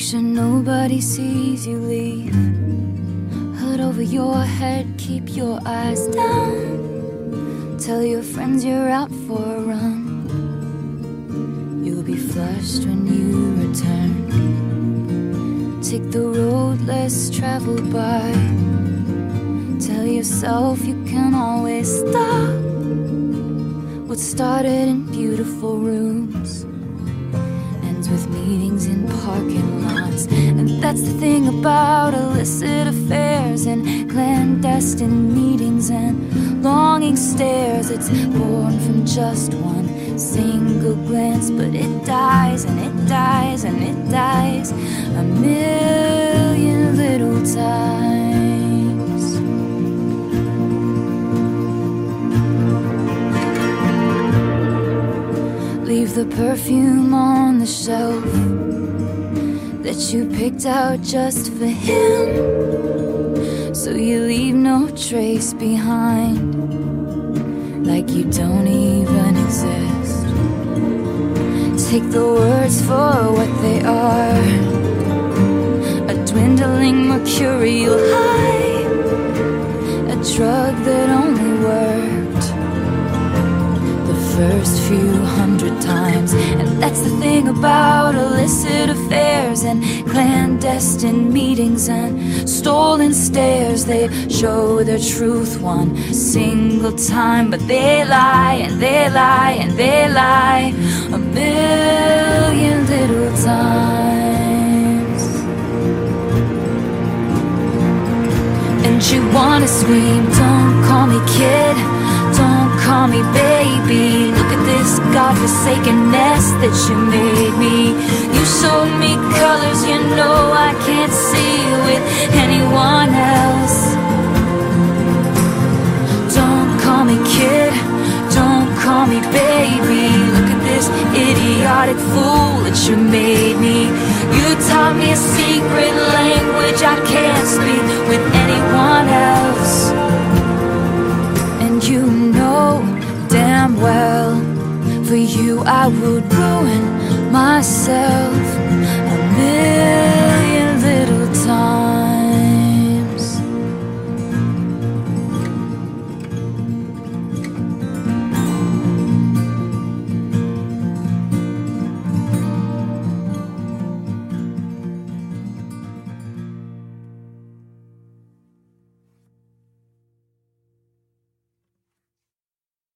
sure nobody sees you leave. Hood over your head, keep your eyes down. Tell your friends you're out for a run. You'll be flushed when you return. Take the road less traveled by. Tell yourself you can always stop. What started in beautiful rooms with meetings in parking lots. And that's the thing about illicit affairs and clandestine meetings and longing stares. It's born from just one single glance, but it dies and it dies and it dies a million little times. Leave the perfume on the shelf that you picked out just for him. So you leave no trace behind, like you don't even exist. Take the words for what they are a dwindling mercurial first few hundred times. And that's the thing about illicit affairs and clandestine meetings and stolen stares. They show their truth one single time, but they lie and they lie and they lie a million little times. And you wanna scream, don't call me kid call me baby. Look at this godforsaken mess that you made me. You showed me colors you know I can't see with anyone else. Don't call me kid, don't call me baby. Look at this idiotic fool that you made me. You taught me a secret language I can't speak you, I would ruin myself.